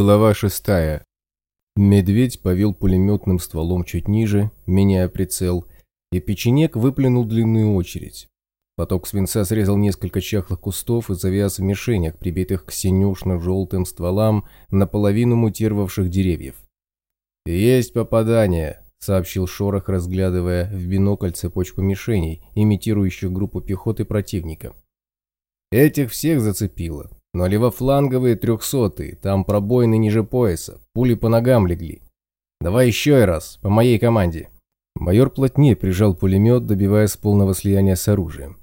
Глава шестая. Медведь повел пулеметным стволом чуть ниже, меняя прицел, и печенек выплюнул длинную очередь. Поток свинца срезал несколько чахлых кустов и завяз в мишенях, прибитых к синюшно-желтым стволам наполовину мутировавших деревьев. «Есть попадание», — сообщил Шорох, разглядывая в бинокль цепочку мишеней, имитирующих группу пехоты противника. «Этих всех зацепило. Но левофланговые трехсотые, там пробоины ниже пояса, пули по ногам легли. Давай еще раз, по моей команде. Майор плотнее прижал пулемет, добиваясь полного слияния с оружием.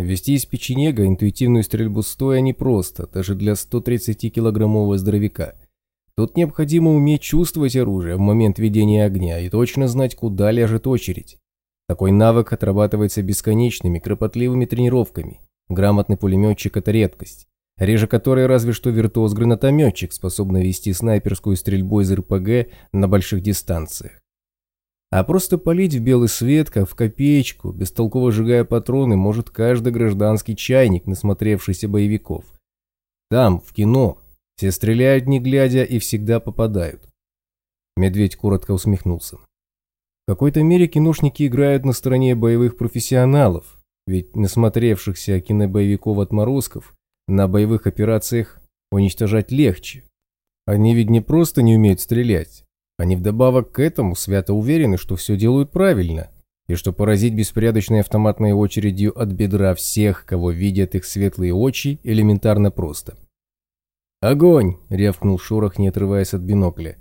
Вести из печенега интуитивную стрельбу стоя непросто, даже для 130-килограммового здоровяка. Тут необходимо уметь чувствовать оружие в момент ведения огня и точно знать, куда ляжет очередь. Такой навык отрабатывается бесконечными, кропотливыми тренировками. Грамотный пулеметчик – это редкость реже которой разве что виртуоз-гранатометчик, способный вести снайперскую стрельбу из РПГ на больших дистанциях. А просто полить в белый свет, как в копеечку, бестолково сжигая патроны, может каждый гражданский чайник, насмотревшийся боевиков. Там, в кино, все стреляют не глядя и всегда попадают. Медведь коротко усмехнулся. В какой-то мере киношники играют на стороне боевых профессионалов, ведь насмотревшихся кинобоевиков отморозков на боевых операциях уничтожать легче. Они ведь не просто не умеют стрелять. Они вдобавок к этому свято уверены, что все делают правильно, и что поразить беспорядочной автоматной очередью от бедра всех, кого видят их светлые очи, элементарно просто. «Огонь!» — рявкнул Шорох, не отрываясь от бинокля.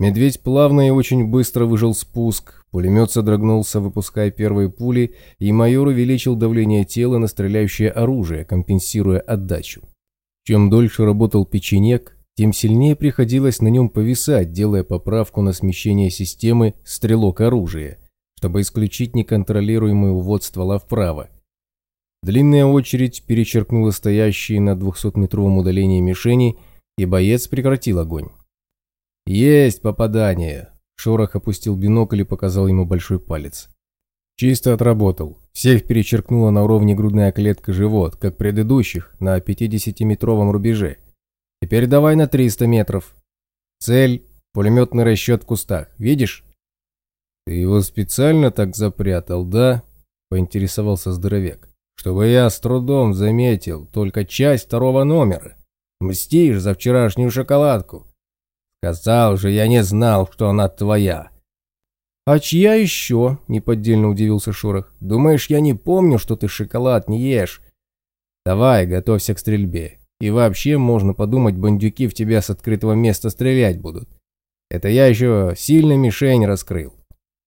Медведь плавно и очень быстро выжил спуск, пулемет содрогнулся, выпуская первые пули, и майор увеличил давление тела на стреляющее оружие, компенсируя отдачу. Чем дольше работал печенек, тем сильнее приходилось на нем повисать, делая поправку на смещение системы стрелок оружия, чтобы исключить неконтролируемый увод ствола вправо. Длинная очередь перечеркнула стоящие на 200-метровом удалении мишени, и боец прекратил огонь. «Есть попадание!» Шорох опустил бинокль и показал ему большой палец. «Чисто отработал. Всех перечеркнула на уровне грудная клетка живот, как предыдущих, на 50-метровом рубеже. Теперь давай на 300 метров. Цель – пулеметный расчет в кустах. Видишь?» «Ты его специально так запрятал, да?» – поинтересовался здоровяк. «Чтобы я с трудом заметил только часть второго номера. Мстишь за вчерашнюю шоколадку. Сказал же, я не знал, что она твоя. А чья еще? Неподдельно удивился Шорох. Думаешь, я не помню, что ты шоколад не ешь? Давай, готовься к стрельбе. И вообще, можно подумать, бандюки в тебя с открытого места стрелять будут. Это я еще сильно мишень раскрыл.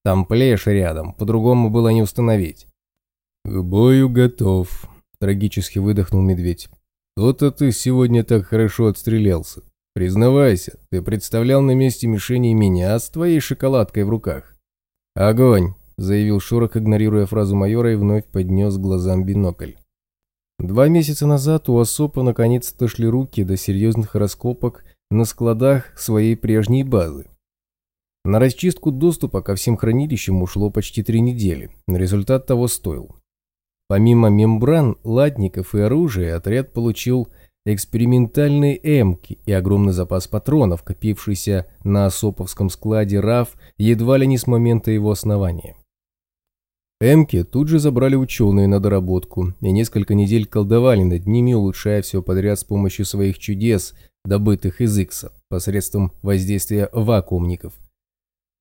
Там плешь рядом, по-другому было не установить. «К бою готов», — трагически выдохнул медведь. «То-то ты сегодня так хорошо отстрелялся. Признавайся, ты представлял на месте мишени меня с твоей шоколадкой в руках. Огонь, заявил Шурок, игнорируя фразу майора и вновь поднес глазам бинокль. Два месяца назад у Осопа наконец-то дошли руки до серьезных раскопок на складах своей прежней базы. На расчистку доступа ко всем хранилищам ушло почти три недели, но результат того стоил. Помимо мембран, латников и оружия, отряд получил экспериментальные эмки и огромный запас патронов, копившийся на Осоповском складе РАФ едва ли не с момента его основания. Эмки тут же забрали ученые на доработку и несколько недель колдовали над ними, улучшая все подряд с помощью своих чудес, добытых из Икса, посредством воздействия вакуумников –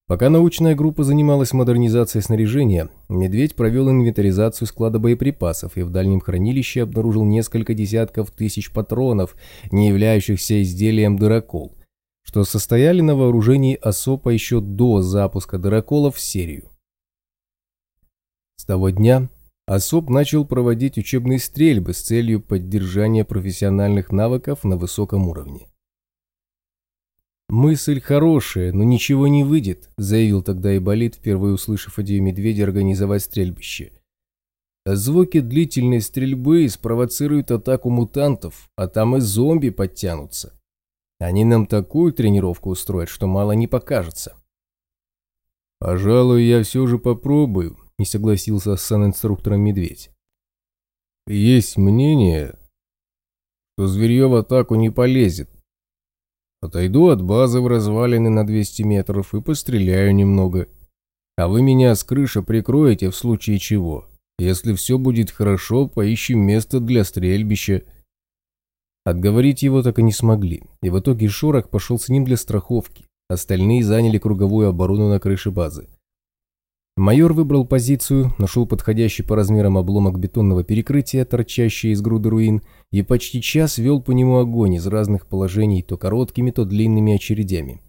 Пока научная группа занималась модернизацией снаряжения, Медведь провел инвентаризацию склада боеприпасов и в дальнем хранилище обнаружил несколько десятков тысяч патронов, не являющихся изделием дырокол, что состояли на вооружении ОСОПа еще до запуска дыроколов в серию. С того дня ОСОП начал проводить учебные стрельбы с целью поддержания профессиональных навыков на высоком уровне. «Мысль хорошая, но ничего не выйдет», – заявил тогда Иболит, впервые услышав идею медведя организовать стрельбище. «Звуки длительной стрельбы спровоцируют атаку мутантов, а там и зомби подтянутся. Они нам такую тренировку устроят, что мало не покажется». «Пожалуй, я все же попробую», – не согласился с санинструктором медведь. «Есть мнение, что зверье в атаку не полезет, Отойду от базы в развалины на 200 метров и постреляю немного. А вы меня с крыши прикроете в случае чего. Если все будет хорошо, поищем место для стрельбища». Отговорить его так и не смогли, и в итоге Шорох пошел с ним для страховки. Остальные заняли круговую оборону на крыше базы. Майор выбрал позицию, нашел подходящий по размерам обломок бетонного перекрытия, торчащий из груды руин, и почти час вел по нему огонь из разных положений, то короткими, то длинными очередями.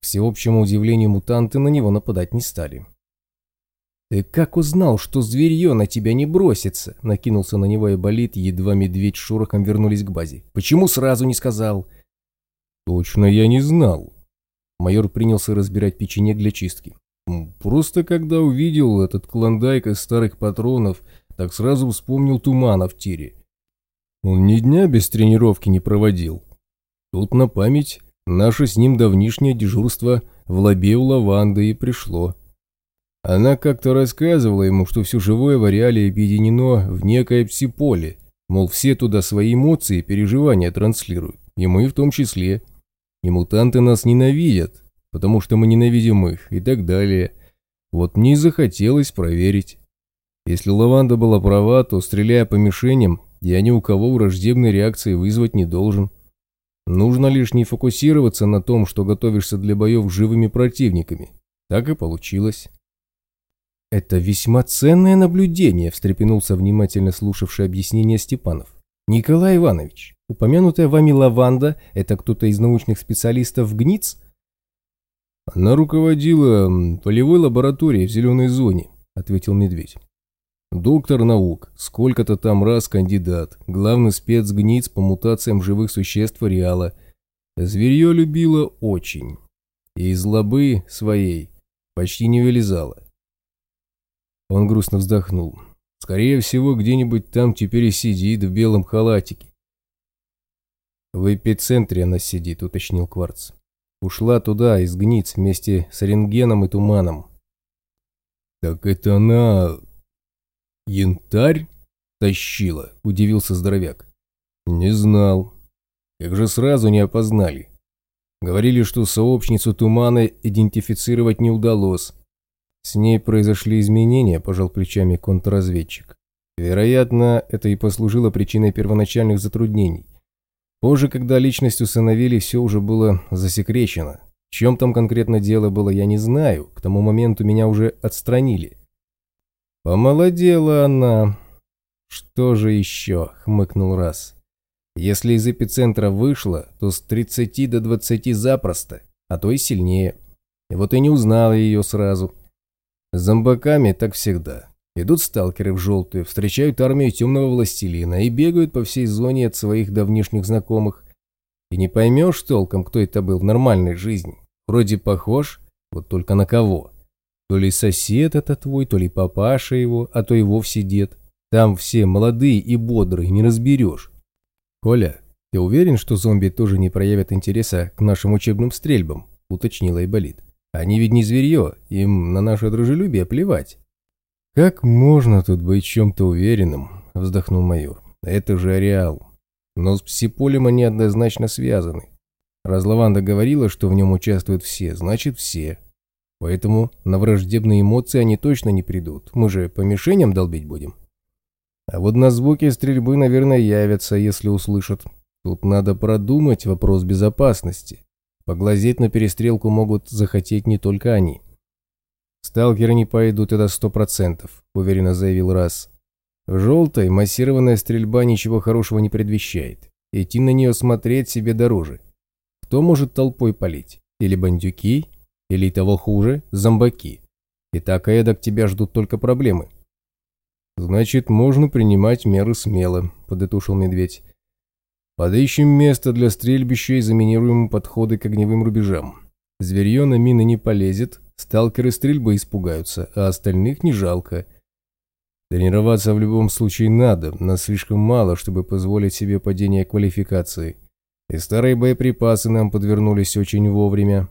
К всеобщему удивлению мутанты на него нападать не стали. «Ты как узнал, что зверье на тебя не бросится?» – накинулся на него и болит, едва медведь с шорохом вернулись к базе. «Почему сразу не сказал?» «Точно я не знал». Майор принялся разбирать печенье для чистки. Просто когда увидел этот клондайк из старых патронов, так сразу вспомнил тумана в тире. Он ни дня без тренировки не проводил. Тут на память наше с ним давнишнее дежурство в лобе у лаванды и пришло. Она как-то рассказывала ему, что все живое в ареале объединено в некое псиполе, мол, все туда свои эмоции и переживания транслируют, и мы в том числе. И мутанты нас ненавидят, потому что мы ненавидим их и так далее. Вот мне и захотелось проверить. Если Лаванда была права, то, стреляя по мишеням, я ни у кого враждебной реакции вызвать не должен. Нужно лишь не фокусироваться на том, что готовишься для боев с живыми противниками. Так и получилось. «Это весьма ценное наблюдение», – встрепенулся внимательно слушавший объяснение Степанов. «Николай Иванович, упомянутая вами лаванда – это кто-то из научных специалистов ГНИЦ?» «Она руководила полевой лабораторией в зеленой зоне», — ответил Медведь. «Доктор наук, сколько-то там раз кандидат, главный спецгниц по мутациям живых существ ареала. Зверье любила очень. И из лобы своей почти не вылезала». Он грустно вздохнул. «Скорее всего, где-нибудь там теперь и сидит в белом халатике». «В эпицентре она сидит», — уточнил Кварц. Ушла туда, из гниц, вместе с рентгеном и туманом. «Так это она... янтарь тащила?» – удивился здоровяк. «Не знал. Как же сразу не опознали. Говорили, что сообщницу тумана идентифицировать не удалось. С ней произошли изменения», – пожал плечами контрразведчик. Вероятно, это и послужило причиной первоначальных затруднений. Позже, когда личность усыновили, все уже было засекречено. В чем там конкретно дело было, я не знаю. К тому моменту меня уже отстранили. Помолодела она. Что же еще, хмыкнул раз. Если из эпицентра вышла, то с 30 до 20 запросто, а то и сильнее. Вот и не узнала ее сразу. С зомбаками так всегда. Идут сталкеры в желтую, встречают армию темного властелина и бегают по всей зоне от своих давнишних знакомых. И не поймешь толком, кто это был в нормальной жизни. Вроде похож, вот только на кого. То ли сосед это твой, то ли папаша его, а то и вовсе дед. Там все молодые и бодрые, не разберешь. Коля, ты уверен, что зомби тоже не проявят интереса к нашим учебным стрельбам? Уточнила Айболит. Они ведь не зверье, им на наше дружелюбие плевать. «Как можно тут быть чем-то уверенным?» – вздохнул майор. «Это же ареал. Но с псиполем они однозначно связаны. Раз Лаванда говорила, что в нем участвуют все, значит все. Поэтому на враждебные эмоции они точно не придут. Мы же по мишеням долбить будем. А вот на звуки стрельбы, наверное, явятся, если услышат. Тут надо продумать вопрос безопасности. Поглазеть на перестрелку могут захотеть не только они. «Сталкеры не пойдут, это сто процентов», – уверенно заявил Расс. «В желтой массированная стрельба ничего хорошего не предвещает. Идти на нее смотреть себе дороже. Кто может толпой палить? Или бандюки? Или того хуже, зомбаки? И так и эдак тебя ждут только проблемы». «Значит, можно принимать меры смело», – подытушил медведь. «Подыщем место для стрельбища и заминируем подходы к огневым рубежам. Зверье на мины не полезет, Сталкеры стрельбы испугаются, а остальных не жалко. Тренироваться в любом случае надо, нас слишком мало, чтобы позволить себе падение квалификации. И старые боеприпасы нам подвернулись очень вовремя.